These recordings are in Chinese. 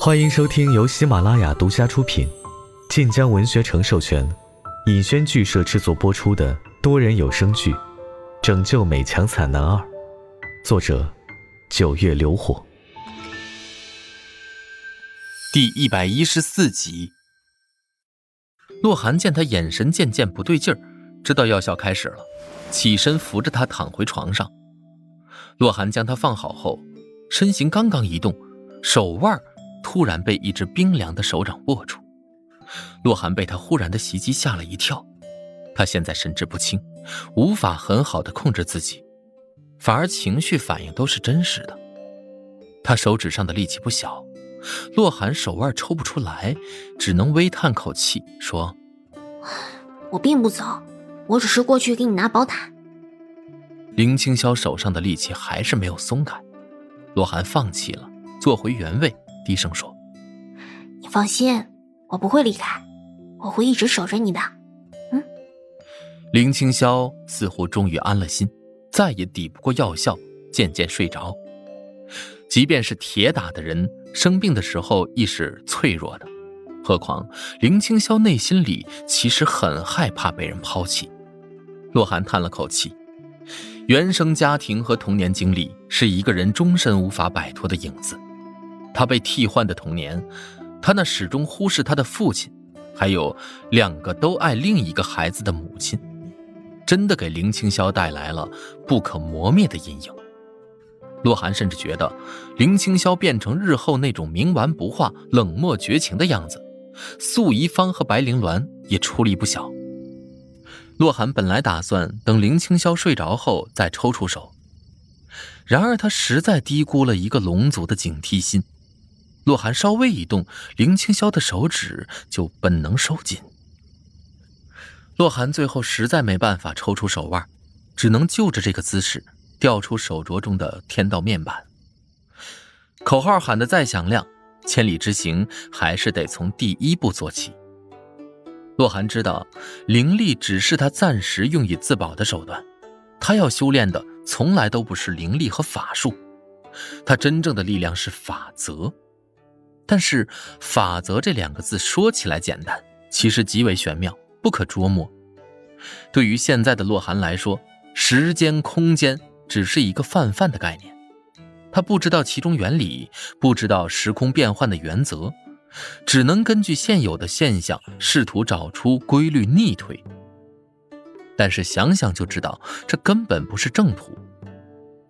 欢迎收听由喜马拉雅独家出品、晋江文学城授权、尹轩剧社制作播出的多人有声剧《拯救美强惨男二》，作者：九月流火，第一百一十四集。洛寒见他眼神渐渐不对劲儿，知道药效开始了，起身扶着他躺回床上。洛寒将他放好后，身形刚刚移动，手腕突然被一只冰凉的手掌握住。洛寒被他忽然的袭击吓了一跳，他现在神志不清，无法很好的控制自己，反而情绪反应都是真实的。他手指上的力气不小。洛寒手腕抽不出来，只能微叹口气说：“我并不走，我只是过去给你拿宝塔。”林青霄手上的力气还是没有松开，洛寒放弃了，坐回原位，低声说：“你放心，我不会离开，我会一直守着你的。”嗯。林青霄似乎终于安了心，再也抵不过药效，渐渐睡着。即便是铁打的人。生病的时候亦是脆弱的，何况林青霄内心里其实很害怕被人抛弃。洛寒叹了口气，原生家庭和童年经历是一个人终身无法摆脱的影子。他被替换的童年，他那始终忽视他的父亲，还有两个都爱另一个孩子的母亲，真的给林青霄带来了不可磨灭的阴影。洛寒甚至觉得，林青霄变成日后那种冥顽不化、冷漠绝情的样子，素宜芳和白灵鸾也出力不小。洛寒本来打算等林青霄睡着后再抽出手，然而他实在低估了一个龙族的警惕心。洛寒稍微一动，林青霄的手指就本能收紧。洛寒最后实在没办法抽出手腕，只能就着这个姿势。调出手镯中的天道面板，口号喊得再响亮，千里之行还是得从第一步做起。洛寒知道，灵力只是他暂时用以自保的手段，他要修炼的从来都不是灵力和法术，他真正的力量是法则。但是“法则”这两个字说起来简单，其实极为玄妙，不可捉摸。对于现在的洛寒来说，时间、空间。只是一个泛泛的概念，他不知道其中原理，不知道时空变换的原则，只能根据现有的现象试图找出规律逆推。但是想想就知道，这根本不是正途。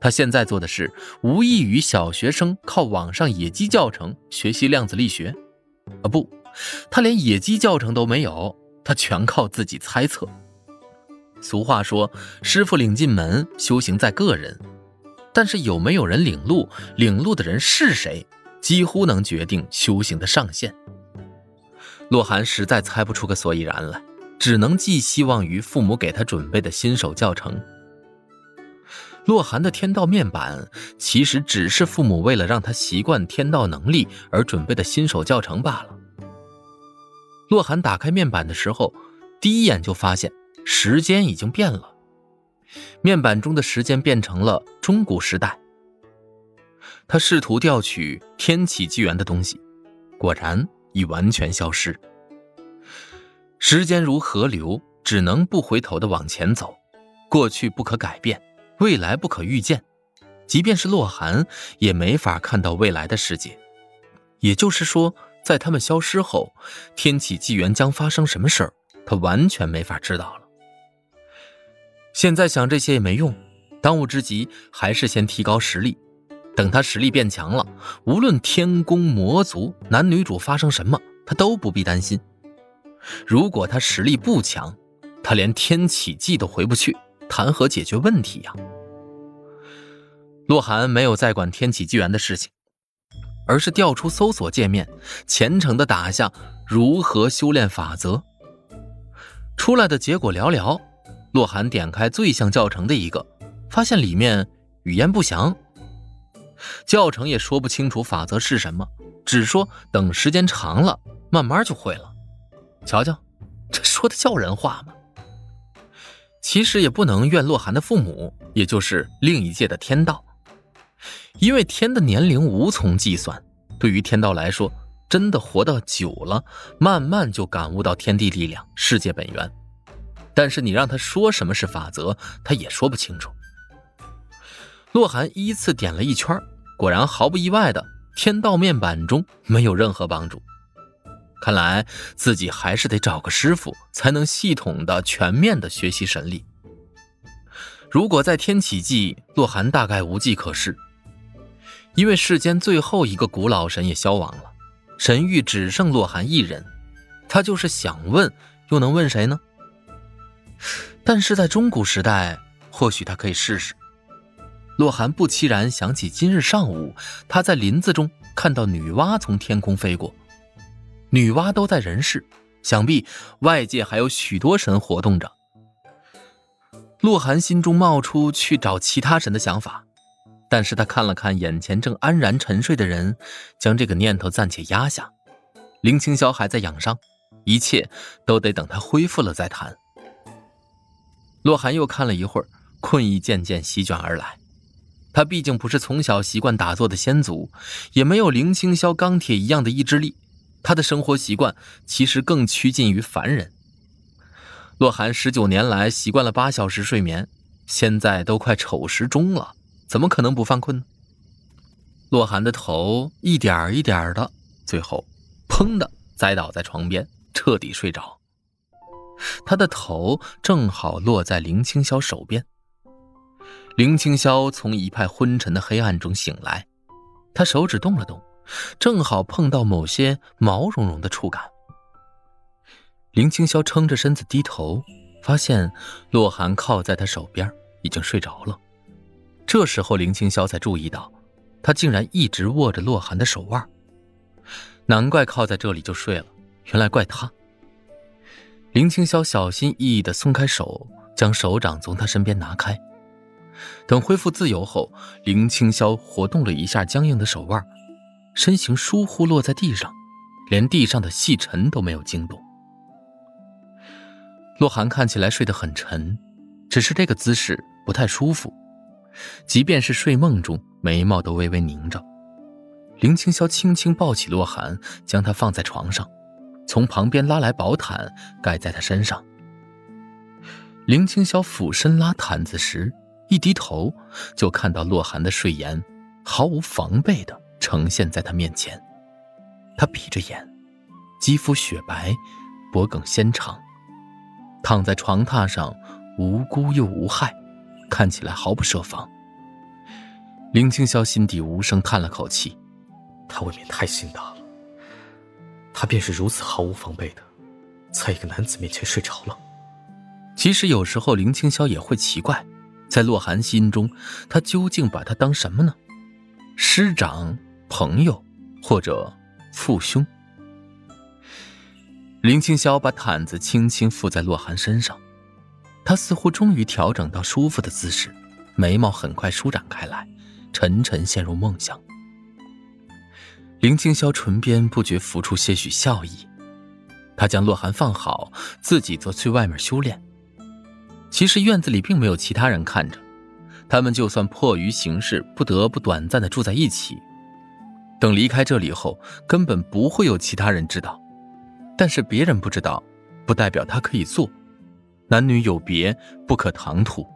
他现在做的事，无异于小学生靠网上野鸡教程学习量子力学。啊，不，他连野鸡教程都没有，他全靠自己猜测。俗话说：“师傅领进门，修行在个人。”但是有没有人领路，领路的人是谁，几乎能决定修行的上限。洛寒实在猜不出个所以然来，只能寄希望于父母给他准备的新手教程。洛寒的天道面板，其实只是父母为了让他习惯天道能力而准备的新手教程罢了。洛寒打开面板的时候，第一眼就发现。时间已经变了，面板中的时间变成了中古时代。他试图调取天启纪元的东西，果然已完全消失。时间如河流，只能不回头的往前走，过去不可改变，未来不可预见。即便是洛寒，也没法看到未来的世界。也就是说，在他们消失后，天启纪元将发生什么事儿，他完全没法知道了。现在想这些也没用，当务之急还是先提高实力。等他实力变强了，无论天宫魔族男女主发生什么，他都不必担心。如果他实力不强，他连天启纪都回不去，谈何解决问题呀？洛寒没有再管天启纪元的事情，而是调出搜索界面，虔诚地打下“如何修炼法则”，出来的结果寥寥。洛寒点开最像教程的一个，发现里面语言不详，教程也说不清楚法则是什么，只说等时间长了，慢慢就会了。瞧瞧，这说的叫人话吗？其实也不能怨洛寒的父母，也就是另一界的天道，因为天的年龄无从计算，对于天道来说，真的活到久了，慢慢就感悟到天地力量、世界本源。但是你让他说什么是法则，他也说不清楚。洛寒依次点了一圈，果然毫不意外的，天道面板中没有任何帮助。看来自己还是得找个师傅，才能系统的、全面的学习神力。如果在天启纪，洛寒大概无计可施，因为世间最后一个古老神也消亡了，神域只剩洛寒一人。他就是想问，又能问谁呢？但是在中古时代，或许他可以试试。洛寒不期然想起今日上午，他在林子中看到女娲从天空飞过。女娲都在人世，想必外界还有许多神活动着。洛寒心中冒出去找其他神的想法，但是他看了看眼前正安然沉睡的人，将这个念头暂且压下。林清霄还在养伤，一切都得等他恢复了再谈。洛寒又看了一会儿，困意渐渐席卷而来。他毕竟不是从小习惯打坐的先祖，也没有林清霄钢铁一样的意志力。他的生活习惯其实更趋近于凡人。洛寒十九年来习惯了八小时睡眠，现在都快丑时钟了，怎么可能不犯困呢？洛寒的头一点一点的，最后砰的栽倒在床边，彻底睡着。他的头正好落在林清霄手边。林清霄从一派昏沉的黑暗中醒来，他手指动了动，正好碰到某些毛茸茸的触感。林清霄撑着身子低头，发现洛寒靠在他手边，已经睡着了。这时候，林清霄才注意到，他竟然一直握着洛寒的手腕。难怪靠在这里就睡了，原来怪他。林清霄小心翼翼地松开手，将手掌从他身边拿开。等恢复自由后，林清霄活动了一下僵硬的手腕，身形疏忽落在地上，连地上的细尘都没有惊动。洛寒看起来睡得很沉，只是这个姿势不太舒服，即便是睡梦中，眉毛都微微拧着。林清霄轻轻抱起洛寒，将他放在床上，从旁边拉来薄毯盖在他身上。林清霄俯身拉毯子时。一低头，就看到洛寒的睡颜，毫无防备的呈现在他面前。他闭着眼，肌肤雪白，脖颈纤长，躺在床榻上，无辜又无害，看起来毫不设防。林清霄心底无声叹了口气，他未免太心大了。他便是如此毫无防备的，在一个男子面前睡着了。其实有时候林清霄也会奇怪。在洛寒心中，他究竟把他当什么呢？师长、朋友，或者父兄？林清霄把毯子轻轻覆在洛寒身上，他似乎终于调整到舒服的姿势，眉毛很快舒展开来，沉沉陷入梦乡。林清霄唇边不觉浮出些许笑意，他将洛寒放好，自己则去外面修炼。其实院子里并没有其他人看着，他们就算迫于形势，不得不短暂的住在一起。等离开这里后，根本不会有其他人知道。但是别人不知道，不代表他可以做。男女有别，不可唐突。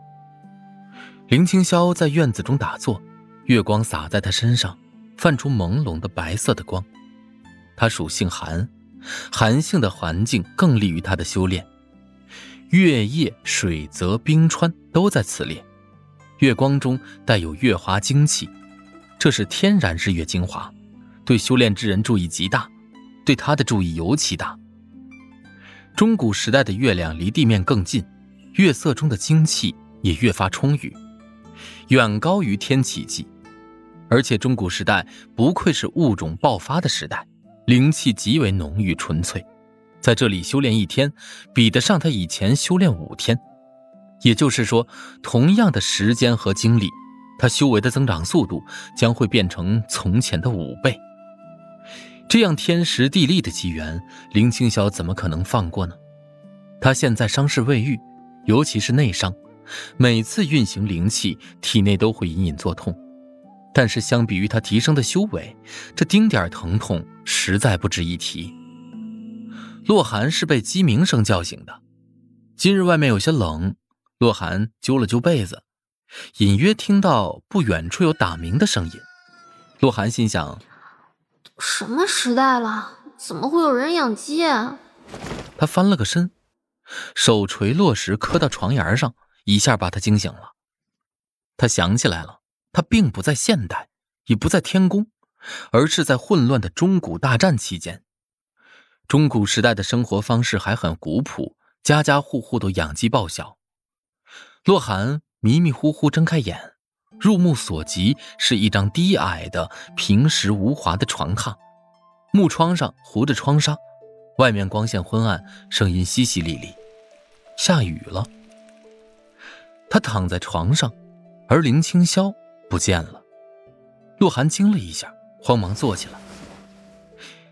林清霄在院子中打坐，月光洒在他身上，泛出朦胧的白色的光。他属性寒，寒性的环境更利于他的修炼。月夜、水泽、冰川都在此列，月光中带有月华精气，这是天然日月精华，对修炼之人注意极大，对他的注意尤其大。中古时代的月亮离地面更近，月色中的精气也越发充裕，远高于天启纪。而且中古时代不愧是物种爆发的时代，灵气极为浓郁纯粹。在这里修炼一天，比得上他以前修炼五天。也就是说，同样的时间和精力，他修为的增长速度将会变成从前的五倍。这样天时地利的机缘，林清霄怎么可能放过呢？他现在伤势未愈，尤其是内伤，每次运行灵气，体内都会隐隐作痛。但是相比于他提升的修为，这丁点疼痛实在不值一提。洛寒是被鸡鸣声叫醒的。今日外面有些冷，洛寒揪了揪被子，隐约听到不远处有打鸣的声音。洛寒心想：什么时代了，怎么会有人养鸡？啊？他翻了个身，手锤落石，磕到床沿上，一下把他惊醒了。他想起来了，他并不在现代，也不在天宫，而是在混乱的中古大战期间。中古时代的生活方式还很古朴。家家户户都养鸡报晓。洛寒迷迷糊糊睁开眼，入目所及是一张低矮的、平实无华的床榻，木窗上糊着窗纱，外面光线昏暗，声音淅淅沥沥。下雨了。他躺在床上，而林清霄不见了。洛寒惊了一下，慌忙坐起来。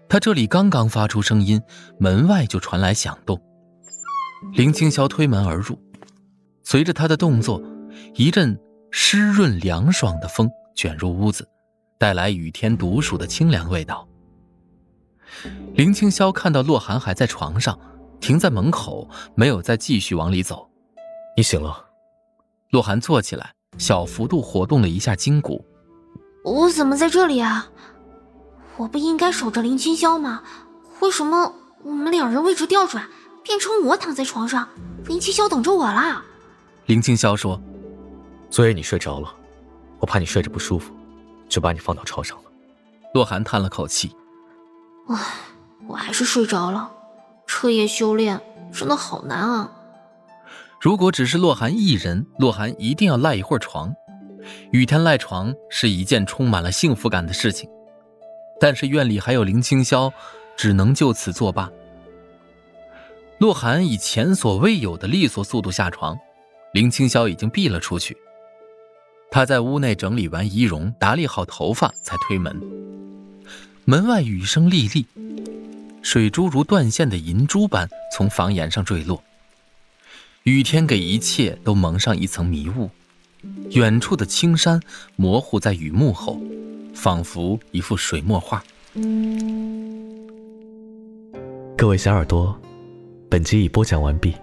他这里刚刚发出声音，门外就传来响动。林清霄推门而入，随着他的动作，一阵湿润凉爽的风卷入屋子，带来雨天独属的清凉味道。林清霄看到洛寒还在床上，停在门口，没有再继续往里走。你醒了。洛寒坐起来，小幅度活动了一下筋骨。我怎么在这里啊？我不应该守着林清霄吗？为什么我们两人位置调转？变成我躺在床上，林清霄等着我啦。林清霄说：“昨夜你睡着了，我怕你睡着不舒服，就把你放到床上了。”洛寒叹了口气：“唉，我还是睡着了。彻夜修炼真的好难啊。如果只是洛寒一人，洛寒一定要赖一会儿床。雨天赖床是一件充满了幸福感的事情，但是院里还有林清霄，只能就此作罢。”洛寒以前所未有的利索速度下床，林清霄已经避了出去。他在屋内整理完仪容，打理好头发，才推门。门外雨声沥沥，水珠如断线的银珠般从房檐上坠落。雨天给一切都蒙上一层迷雾，远处的青山模糊在雨幕后，仿佛一幅水墨画。各位小耳朵。本集已播讲完毕，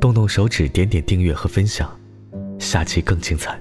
动动手指，点点订阅和分享，下期更精彩。